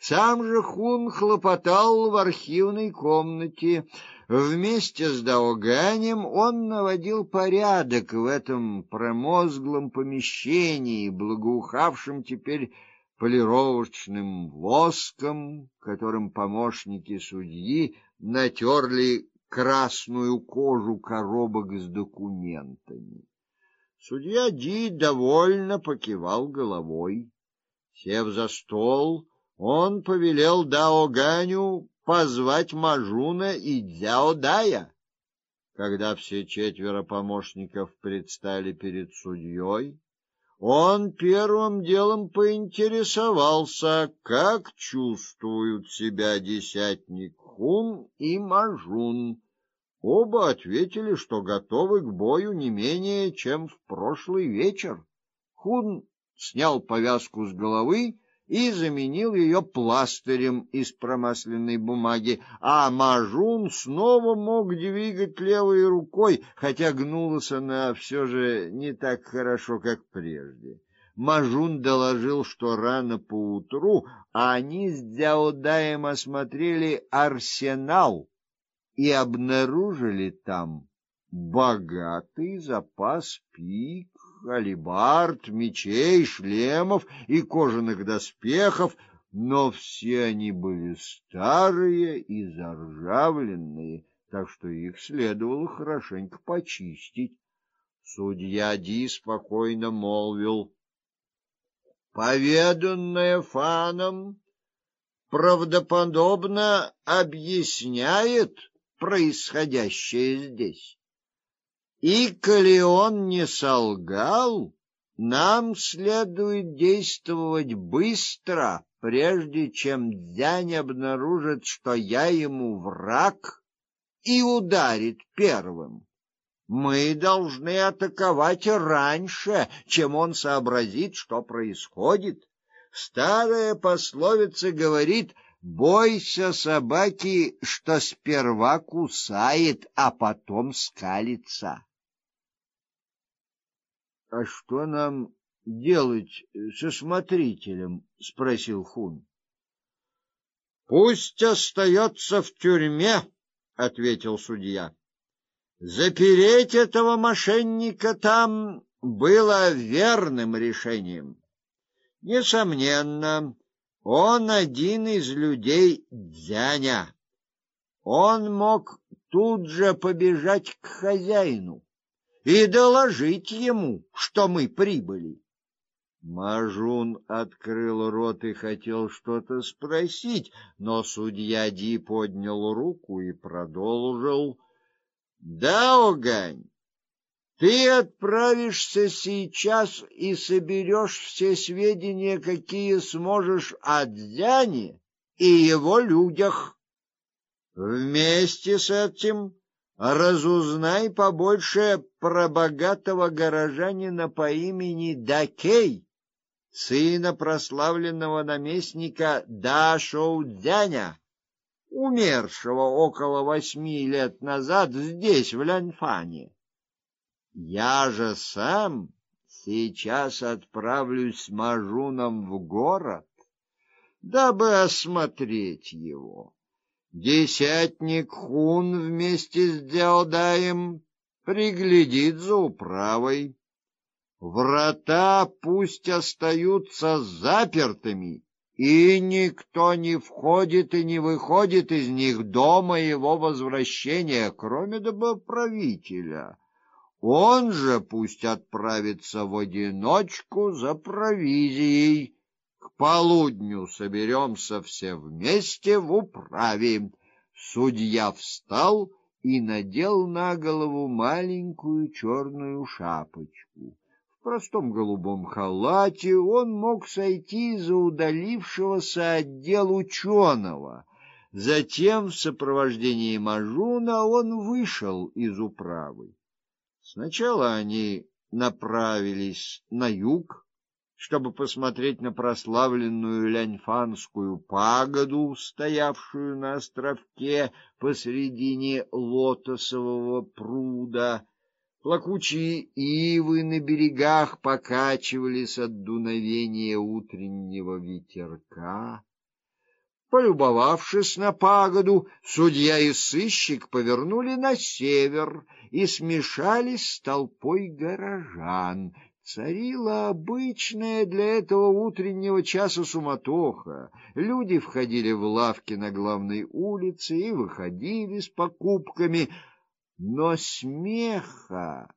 Сам же Хун хлопотал в архивной комнате. Вместе с Даоганем он наводил порядок в этом промозглом помещении, благоухавшем теперь полировочным воском, которым помощники судьи натерли красную кожу коробок с документами. Судья Ди довольно покивал головой. Сев за стол, он повелел Даоганю позвать Мажуна и Дзяодая. Когда все четверо помощников предстали перед судьей, он первым делом поинтересовался, как чувствуют себя десятник Хун и Мажун. Оба ответили, что готовы к бою не менее, чем в прошлый вечер. Хун снял повязку с головы и заменил ее пластырем из промасленной бумаги, а Мажун снова мог двигать левой рукой, хотя гнулась она все же не так хорошо, как прежде. Мажун доложил, что рано поутру они с Дзяодаем осмотрели арсенал и обнаружили там богатый запас пик алебард, мечей, шлемов и кожаных доспехов, но все они были старые и заржавленные, так что их следовало хорошенько почистить. Судья Ди спокойно молвил: "Поведанное Фаном правдоподобно объясняет происходящее здесь. И коли он не солгал, нам следует действовать быстро, прежде чем Дзянь обнаружит, что я ему враг и ударит первым. Мы должны атаковать раньше, чем он сообразит, что происходит. Старая пословица говорит: Бойся собаки, что сперва кусает, а потом скалится. — А что нам делать со смотрителем? — спросил Хун. — Пусть остается в тюрьме, — ответил судья. — Запереть этого мошенника там было верным решением. Несомненно, он один из людей Дзяня. Он мог тут же побежать к хозяину и доложить ему, что мы прибыли. Мажун открыл рот и хотел что-то спросить, но судья Ди поднял руку и продолжил: "Да, Огань, ты отправишься сейчас и соберешь все сведения, какие сможешь о Дзяне и его людях. Вместе с этим разузнай побольше про богатого горожанина по имени Дакей, сына прославленного наместника Дашоу Дзяня, умершего около восьми лет назад здесь, в Лянфане. Я же сам сейчас отправлюсь с Мажуном в город, дабы осмотреть его. Десятник Хун вместе с Дзяодаем приглядит за управой. Врата пусть остаются запертыми, и никто не входит и не выходит из них до моего возвращения, кроме доброправителя. Он же пусть отправится в одиночку за провизией к полудню соберемся все вместе в управе. Судья встал и надел на голову маленькую черную шапочку. В простом голубом халате он мог сойти за удалившегося отдел ученого. Затем в сопровождении Мажуна он вышел из управы. Сначала они направились на юг, чтобы посмотреть на прославленную Ляньфанскую пагоду, стоявшую на островке посредине лотосового пруда. Плакучие ивы на берегах покачивались от дуновения утреннего ветерка. Полюбовавшись на пагоду, судья и сыщик повернули на север и смешались с толпой горожан. Царила обычная для этого утреннего часа суматоха. Люди входили в лавки на главной улице и выходили с покупками, но смеха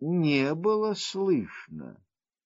не было слышно.